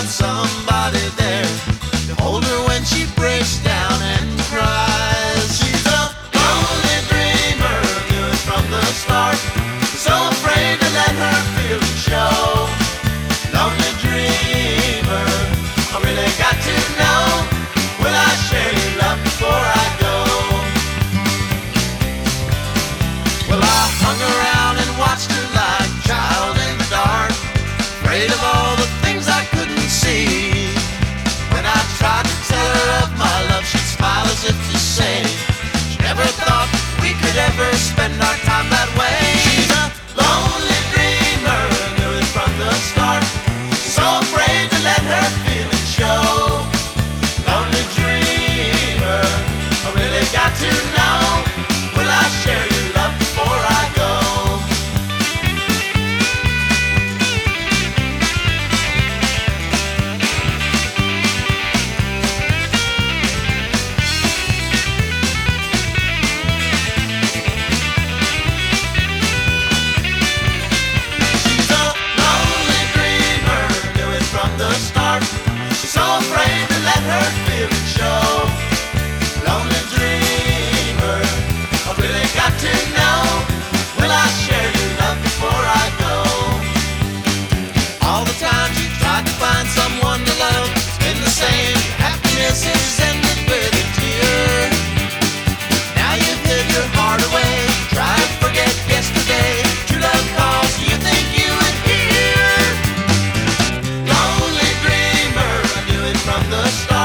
without somebody there hurt from the start.